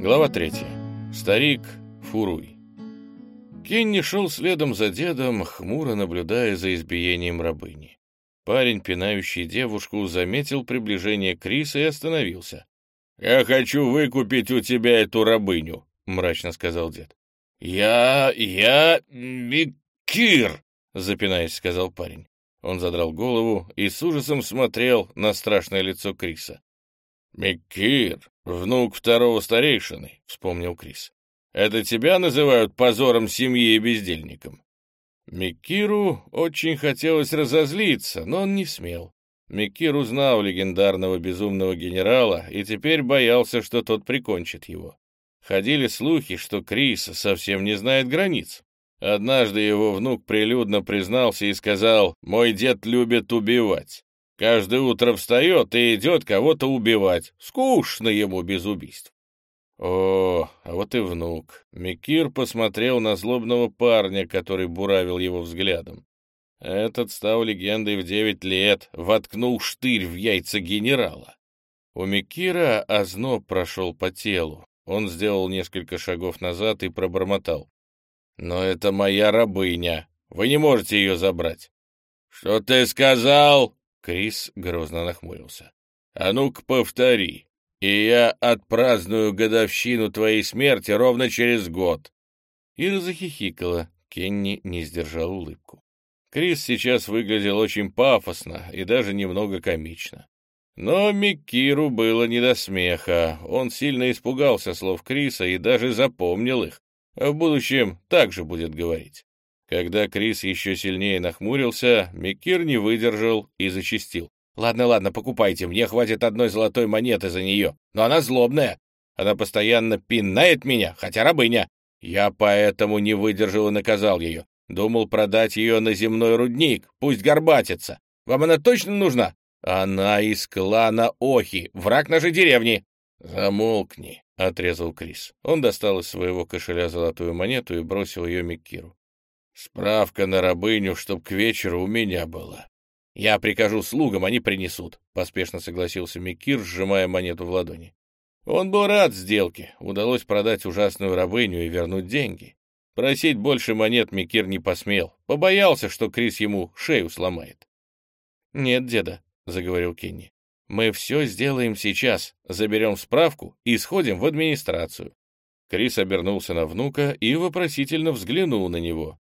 Глава третья. Старик Фуруй. Кенни шел следом за дедом, хмуро наблюдая за избиением рабыни. Парень, пинающий девушку, заметил приближение Криса и остановился. «Я хочу выкупить у тебя эту рабыню», — мрачно сказал дед. «Я... я... Микир», — запинаясь, сказал парень. Он задрал голову и с ужасом смотрел на страшное лицо Криса. «Микир, внук второго старейшины», — вспомнил Крис. «Это тебя называют позором семьи и бездельником?» Микиру очень хотелось разозлиться, но он не смел. Микир узнал легендарного безумного генерала и теперь боялся, что тот прикончит его. Ходили слухи, что Крис совсем не знает границ. Однажды его внук прилюдно признался и сказал, «Мой дед любит убивать. Каждое утро встает и идет кого-то убивать. Скучно ему без убийств. О, а вот и внук. Микир посмотрел на злобного парня, который буравил его взглядом. Этот стал легендой в девять лет, воткнул штырь в яйца генерала. У Микира озноб прошел по телу. Он сделал несколько шагов назад и пробормотал. «Но это моя рабыня. Вы не можете ее забрать». «Что ты сказал?» Крис грозно нахмурился. «А ну-ка повтори, и я отпраздную годовщину твоей смерти ровно через год». Ира захихикала, Кенни не сдержал улыбку. Крис сейчас выглядел очень пафосно и даже немного комично. Но Микиру было не до смеха, он сильно испугался слов Криса и даже запомнил их. А в будущем также будет говорить. Когда Крис еще сильнее нахмурился, Микир не выдержал и зачистил. «Ладно, ладно, покупайте, мне хватит одной золотой монеты за нее, но она злобная. Она постоянно пинает меня, хотя рабыня. Я поэтому не выдержал и наказал ее. Думал продать ее на земной рудник, пусть горбатится. Вам она точно нужна? Она из клана Охи, враг нашей деревни». «Замолкни», — отрезал Крис. Он достал из своего кошеля золотую монету и бросил ее Микиру. Справка на рабыню, чтоб к вечеру у меня была. Я прикажу слугам, они принесут, — поспешно согласился Микир, сжимая монету в ладони. Он был рад сделке, удалось продать ужасную рабыню и вернуть деньги. Просить больше монет Микир не посмел, побоялся, что Крис ему шею сломает. «Нет, деда», — заговорил Кенни, — «мы все сделаем сейчас, заберем справку и сходим в администрацию». Крис обернулся на внука и вопросительно взглянул на него.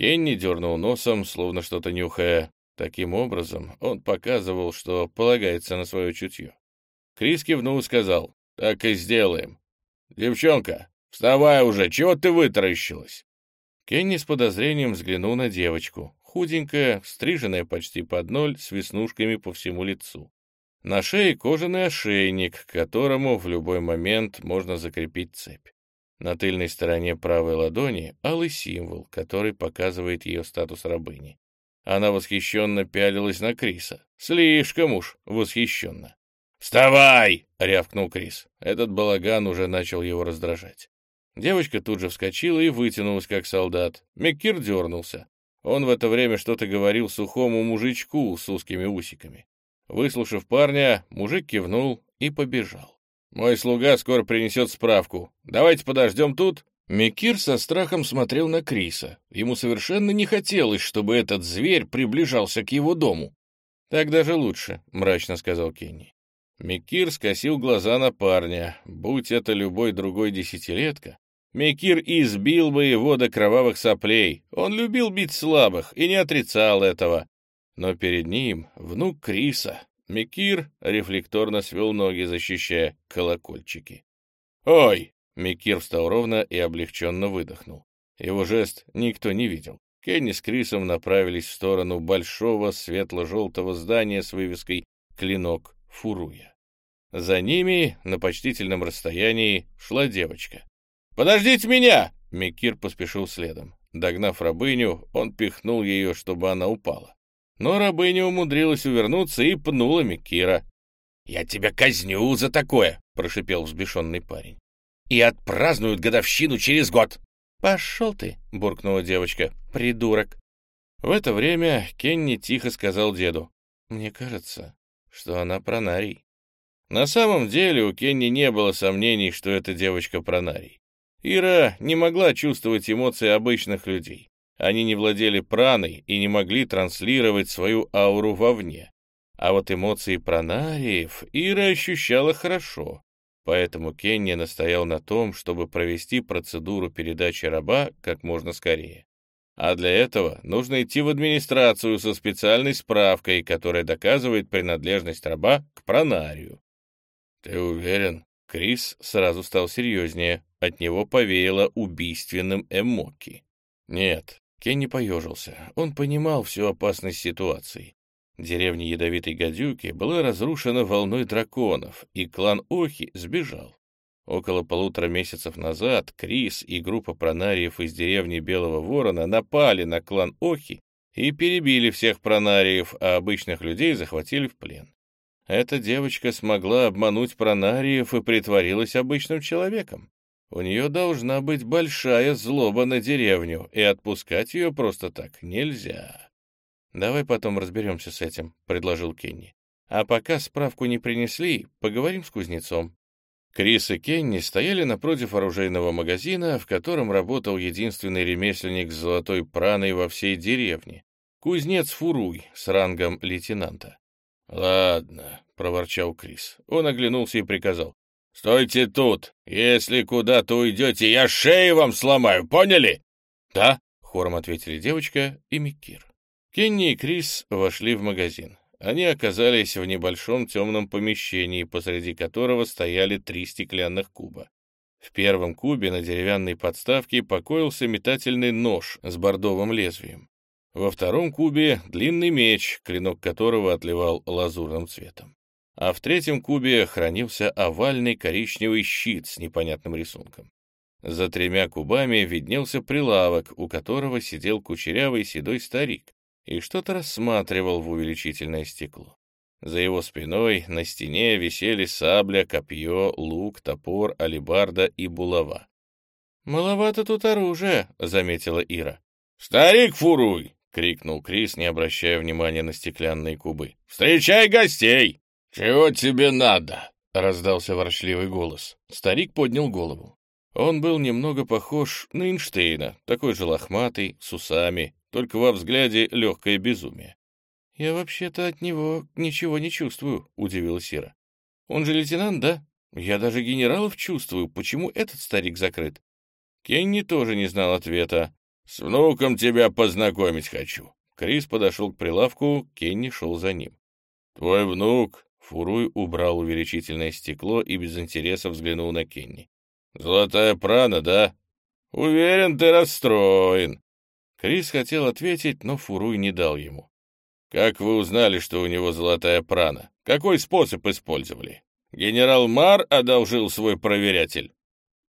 Кенни дернул носом, словно что-то нюхая. Таким образом, он показывал, что полагается на свое чутье. Крис кивнул и сказал, «Так и сделаем. Девчонка, вставай уже, чего ты вытаращилась?» Кенни с подозрением взглянул на девочку, худенькая, стриженная почти под ноль, с веснушками по всему лицу. На шее кожаный ошейник, к которому в любой момент можно закрепить цепь. На тыльной стороне правой ладони алый символ, который показывает ее статус рабыни. Она восхищенно пялилась на Криса. Слишком уж восхищенно. «Вставай!» — рявкнул Крис. Этот балаган уже начал его раздражать. Девочка тут же вскочила и вытянулась, как солдат. Меккир дернулся. Он в это время что-то говорил сухому мужичку с узкими усиками. Выслушав парня, мужик кивнул и побежал. Мой слуга скоро принесет справку. Давайте подождем тут». Микир со страхом смотрел на Криса. Ему совершенно не хотелось, чтобы этот зверь приближался к его дому. «Так даже лучше», — мрачно сказал Кенни. Микир скосил глаза на парня. Будь это любой другой десятилетка, Микир избил бы его до кровавых соплей. Он любил бить слабых и не отрицал этого. Но перед ним внук Криса, Микир рефлекторно свел ноги, защищая колокольчики. «Ой!» — Микир встал ровно и облегченно выдохнул. Его жест никто не видел. Кенни с Крисом направились в сторону большого светло-желтого здания с вывеской «Клинок Фуруя». За ними, на почтительном расстоянии, шла девочка. «Подождите меня!» — Микир поспешил следом. Догнав рабыню, он пихнул ее, чтобы она упала. Но рабыня умудрилась увернуться и пнула Микира. «Я тебя казню за такое!» — прошипел взбешенный парень. «И отпразднуют годовщину через год!» «Пошел ты!» — буркнула девочка. «Придурок!» В это время Кенни тихо сказал деду. «Мне кажется, что она пронарий». На самом деле у Кенни не было сомнений, что эта девочка пронарий. Ира не могла чувствовать эмоции обычных людей. Они не владели праной и не могли транслировать свою ауру вовне. А вот эмоции пронариев Ира ощущала хорошо. Поэтому Кенни настоял на том, чтобы провести процедуру передачи раба как можно скорее. А для этого нужно идти в администрацию со специальной справкой, которая доказывает принадлежность раба к пронарию. «Ты уверен?» Крис сразу стал серьезнее. От него повеяло убийственным эмоки. «Нет». Кенни поежился. Он понимал всю опасность ситуации. Деревня Ядовитой Гадюки была разрушена волной драконов, и клан Охи сбежал. Около полутора месяцев назад Крис и группа пронариев из деревни Белого Ворона напали на клан Охи и перебили всех пронариев, а обычных людей захватили в плен. Эта девочка смогла обмануть пронариев и притворилась обычным человеком. У нее должна быть большая злоба на деревню, и отпускать ее просто так нельзя. «Давай потом разберемся с этим», — предложил Кенни. «А пока справку не принесли, поговорим с кузнецом». Крис и Кенни стояли напротив оружейного магазина, в котором работал единственный ремесленник с золотой праной во всей деревне — кузнец Фуруй с рангом лейтенанта. «Ладно», — проворчал Крис. Он оглянулся и приказал. «Стойте тут! Если куда-то уйдете, я шею вам сломаю, поняли?» «Да», — хором ответили девочка и Микир. Кенни и Крис вошли в магазин. Они оказались в небольшом темном помещении, посреди которого стояли три стеклянных куба. В первом кубе на деревянной подставке покоился метательный нож с бордовым лезвием. Во втором кубе — длинный меч, клинок которого отливал лазурным цветом. А в третьем кубе хранился овальный коричневый щит с непонятным рисунком. За тремя кубами виднелся прилавок, у которого сидел кучерявый седой старик, и что-то рассматривал в увеличительное стекло. За его спиной на стене висели сабля, копье, лук, топор, алебарда и булава. «Маловато тут оружия», — заметила Ира. «Старик фуруй!» — крикнул Крис, не обращая внимания на стеклянные кубы. «Встречай гостей!» «Чего тебе надо?» — раздался ворчливый голос. Старик поднял голову. Он был немного похож на Эйнштейна, такой же лохматый, с усами, только во взгляде легкое безумие. «Я вообще-то от него ничего не чувствую», — удивилась Сира. «Он же лейтенант, да? Я даже генералов чувствую. Почему этот старик закрыт?» Кенни тоже не знал ответа. «С внуком тебя познакомить хочу». Крис подошел к прилавку, Кенни шел за ним. «Твой внук?» Фуруй убрал увеличительное стекло и без интереса взглянул на Кенни. «Золотая прана, да?» «Уверен, ты расстроен». Крис хотел ответить, но Фуруй не дал ему. «Как вы узнали, что у него золотая прана? Какой способ использовали? Генерал Мар одолжил свой проверятель?»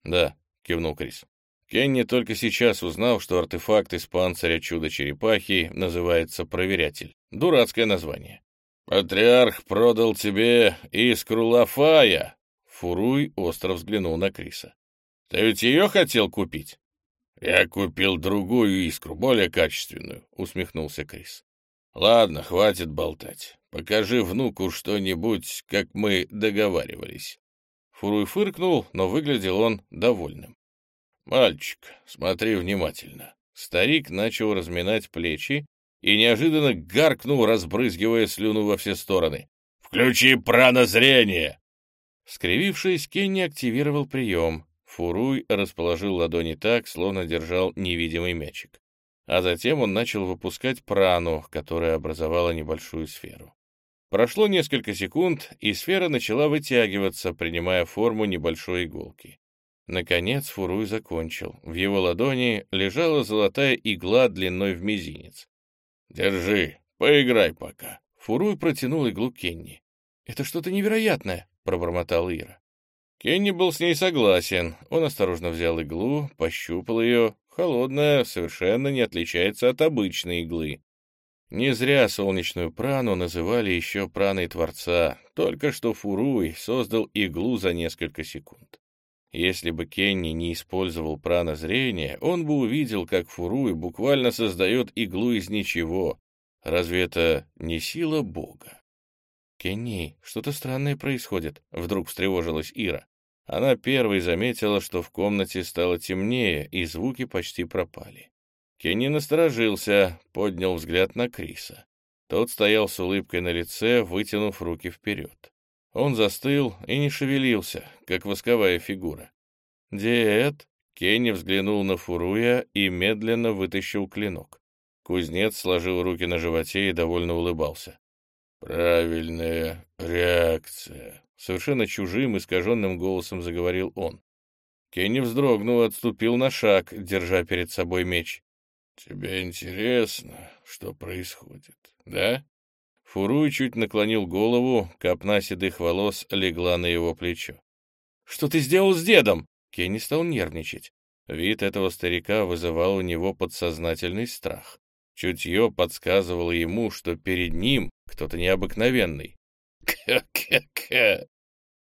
«Да», — кивнул Крис. Кенни только сейчас узнал, что артефакт из панциря чудо-черепахи называется «проверятель». Дурацкое название. «Патриарх продал тебе искру Лафая!» Фуруй остро взглянул на Криса. «Ты ведь ее хотел купить?» «Я купил другую искру, более качественную», — усмехнулся Крис. «Ладно, хватит болтать. Покажи внуку что-нибудь, как мы договаривались». Фуруй фыркнул, но выглядел он довольным. «Мальчик, смотри внимательно». Старик начал разминать плечи и неожиданно гаркнул, разбрызгивая слюну во все стороны. «Включи пранозрение!» Скривившись, Кенни активировал прием. Фуруй расположил ладони так, словно держал невидимый мячик. А затем он начал выпускать прану, которая образовала небольшую сферу. Прошло несколько секунд, и сфера начала вытягиваться, принимая форму небольшой иголки. Наконец Фуруй закончил. В его ладони лежала золотая игла длиной в мизинец. «Держи, поиграй пока». Фуруй протянул иглу Кенни. «Это что-то невероятное», — пробормотал Ира. Кенни был с ней согласен. Он осторожно взял иглу, пощупал ее. Холодная, совершенно не отличается от обычной иглы. Не зря солнечную прану называли еще праной Творца. Только что Фуруй создал иглу за несколько секунд. Если бы Кенни не использовал пранозрение, он бы увидел, как Фуруи буквально создает иглу из ничего. Разве это не сила Бога? «Кенни, что-то странное происходит», — вдруг встревожилась Ира. Она первой заметила, что в комнате стало темнее, и звуки почти пропали. Кенни насторожился, поднял взгляд на Криса. Тот стоял с улыбкой на лице, вытянув руки вперед. Он застыл и не шевелился, как восковая фигура. «Дед!» — Кенни взглянул на Фуруя и медленно вытащил клинок. Кузнец сложил руки на животе и довольно улыбался. «Правильная реакция», — совершенно чужим, искаженным голосом заговорил он. Кенни вздрогнул и отступил на шаг, держа перед собой меч. «Тебе интересно, что происходит, да?» Фуруй чуть наклонил голову, копна седых волос легла на его плечо. «Что ты сделал с дедом?» Кенни стал нервничать. Вид этого старика вызывал у него подсознательный страх. Чутье подсказывало ему, что перед ним кто-то необыкновенный. «Ка-ка-ка!»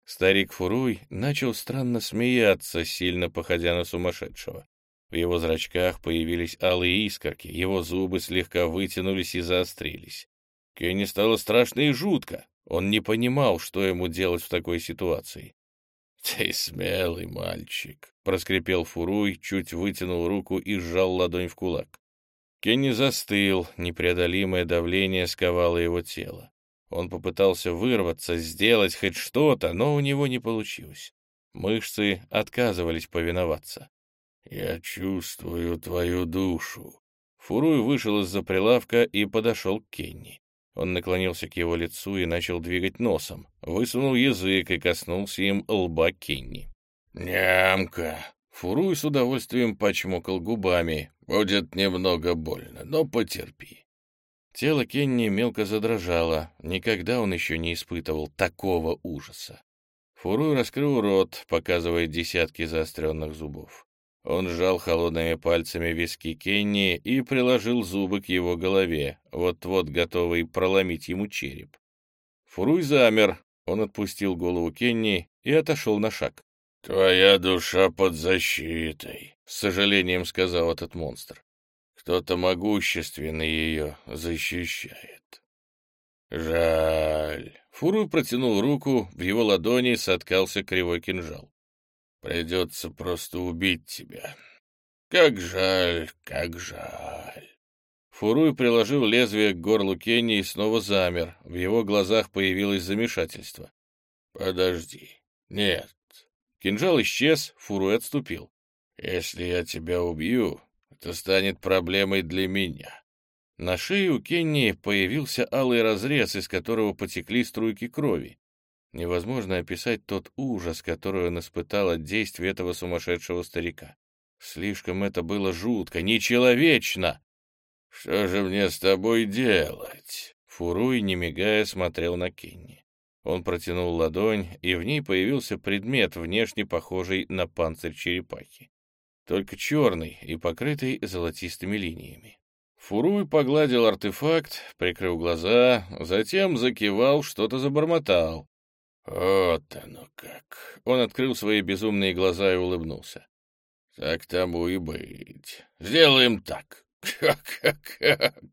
Старик Фуруй начал странно смеяться, сильно походя на сумасшедшего. В его зрачках появились алые искорки, его зубы слегка вытянулись и заострились. Кенни стало страшно и жутко. Он не понимал, что ему делать в такой ситуации. «Ты смелый мальчик», — проскрипел Фуруй, чуть вытянул руку и сжал ладонь в кулак. Кенни застыл, непреодолимое давление сковало его тело. Он попытался вырваться, сделать хоть что-то, но у него не получилось. Мышцы отказывались повиноваться. «Я чувствую твою душу». Фуруй вышел из-за прилавка и подошел к Кенни. Он наклонился к его лицу и начал двигать носом, высунул язык и коснулся им лба Кенни. «Нямка!» Фуруй с удовольствием почмокал губами. «Будет немного больно, но потерпи». Тело Кенни мелко задрожало. Никогда он еще не испытывал такого ужаса. Фуруй раскрыл рот, показывая десятки заостренных зубов. Он сжал холодными пальцами виски Кенни и приложил зубы к его голове, вот-вот готовый проломить ему череп. Фуруй замер, он отпустил голову Кенни и отошел на шаг. «Твоя душа под защитой», — с сожалением сказал этот монстр. «Кто-то могущественный ее защищает». «Жаль». Фуруй протянул руку, в его ладони соткался кривой кинжал. Придется просто убить тебя. Как жаль, как жаль. Фуруй приложил лезвие к горлу Кенни и снова замер. В его глазах появилось замешательство. «Подожди. Нет». Кинжал исчез, Фуруй отступил. «Если я тебя убью, это станет проблемой для меня». На шее у Кенни появился алый разрез, из которого потекли струйки крови. Невозможно описать тот ужас, который он испытал от действия этого сумасшедшего старика. Слишком это было жутко, нечеловечно. «Что же мне с тобой делать?» Фуруй, не мигая, смотрел на Кенни. Он протянул ладонь, и в ней появился предмет, внешне похожий на панцирь черепахи. Только черный и покрытый золотистыми линиями. Фуруй погладил артефакт, прикрыл глаза, затем закивал, что-то забормотал. «Вот оно как!» Он открыл свои безумные глаза и улыбнулся. «Так тому и быть. Сделаем так. Как,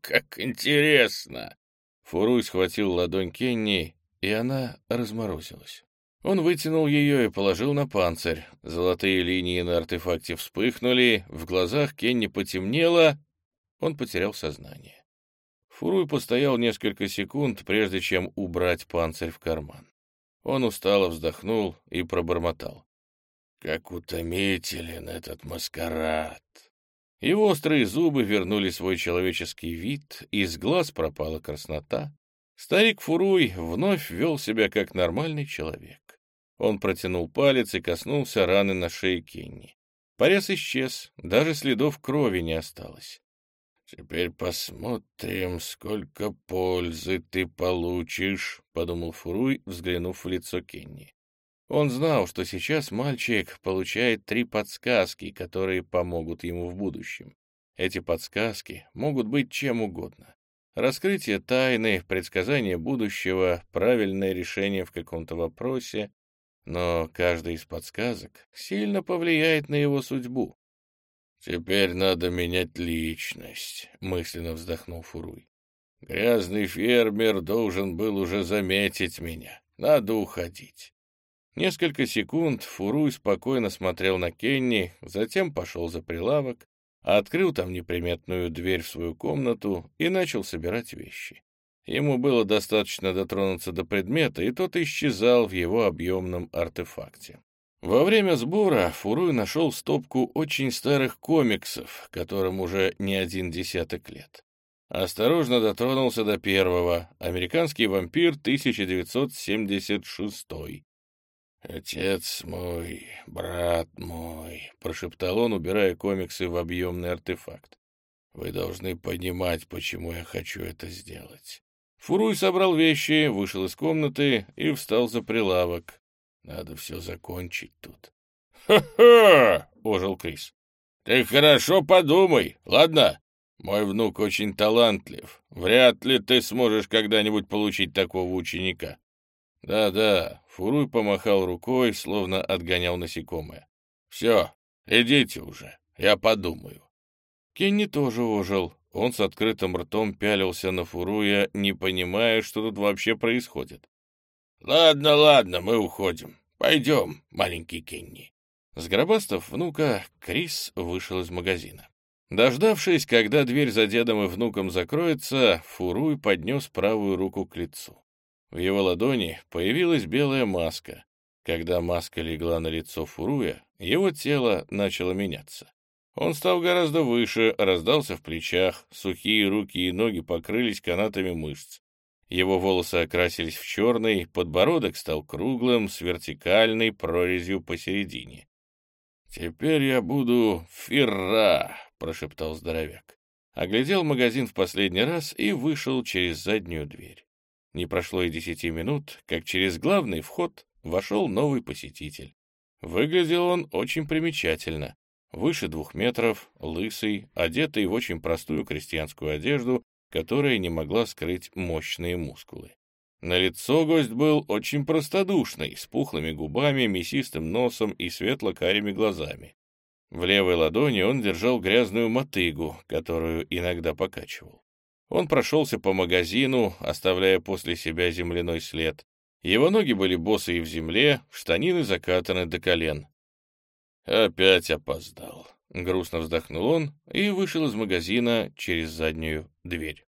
как интересно!» Фуруй схватил ладонь Кенни, и она разморозилась. Он вытянул ее и положил на панцирь. Золотые линии на артефакте вспыхнули, в глазах Кенни потемнело, он потерял сознание. Фуруй постоял несколько секунд, прежде чем убрать панцирь в карман. Он устало вздохнул и пробормотал. Как утомителен этот маскарад! Его острые зубы вернули свой человеческий вид, из глаз пропала краснота. Старик Фуруй вновь вел себя как нормальный человек. Он протянул палец и коснулся раны на шее Кенни. Порез исчез, даже следов крови не осталось. «Теперь посмотрим, сколько пользы ты получишь», — подумал Фуруй, взглянув в лицо Кенни. Он знал, что сейчас мальчик получает три подсказки, которые помогут ему в будущем. Эти подсказки могут быть чем угодно. Раскрытие тайны, предсказание будущего, правильное решение в каком-то вопросе. Но каждая из подсказок сильно повлияет на его судьбу. «Теперь надо менять личность», — мысленно вздохнул Фуруй. Грязный фермер должен был уже заметить меня. Надо уходить. Несколько секунд Фуруй спокойно смотрел на Кенни, затем пошел за прилавок, открыл там неприметную дверь в свою комнату и начал собирать вещи. Ему было достаточно дотронуться до предмета, и тот исчезал в его объемном артефакте. Во время сбора Фуруй нашел стопку очень старых комиксов, которым уже не один десяток лет. Осторожно дотронулся до первого «Американский вампир 1976». «Отец мой, брат мой», — прошептал он, убирая комиксы в объемный артефакт. «Вы должны понимать, почему я хочу это сделать». Фуруй собрал вещи, вышел из комнаты и встал за прилавок. Надо все закончить тут. «Ха-ха!» — ожил Крис. «Ты хорошо подумай, ладно? Мой внук очень талантлив. Вряд ли ты сможешь когда-нибудь получить такого ученика». «Да-да», — Фуруй помахал рукой, словно отгонял насекомое. «Все, идите уже, я подумаю». Кенни тоже ожил. Он с открытым ртом пялился на Фуруя, не понимая, что тут вообще происходит. «Ладно, ладно, мы уходим. Пойдем, маленький Кенни». Сгробастав внука, Крис вышел из магазина. Дождавшись, когда дверь за дедом и внуком закроется, Фуруй поднес правую руку к лицу. В его ладони появилась белая маска. Когда маска легла на лицо Фуруя, его тело начало меняться. Он стал гораздо выше, раздался в плечах, сухие руки и ноги покрылись канатами мышц. Его волосы окрасились в черный, подбородок стал круглым, с вертикальной прорезью посередине. «Теперь я буду Фирра», — прошептал здоровяк. Оглядел магазин в последний раз и вышел через заднюю дверь. Не прошло и десяти минут, как через главный вход вошел новый посетитель. Выглядел он очень примечательно. Выше двух метров, лысый, одетый в очень простую крестьянскую одежду которая не могла скрыть мощные мускулы. На лицо гость был очень простодушный, с пухлыми губами, мясистым носом и светло-карими глазами. В левой ладони он держал грязную мотыгу, которую иногда покачивал. Он прошелся по магазину, оставляя после себя земляной след. Его ноги были босые в земле, штанины закатаны до колен. Опять опоздал. Грустно вздохнул он и вышел из магазина через заднюю дверь.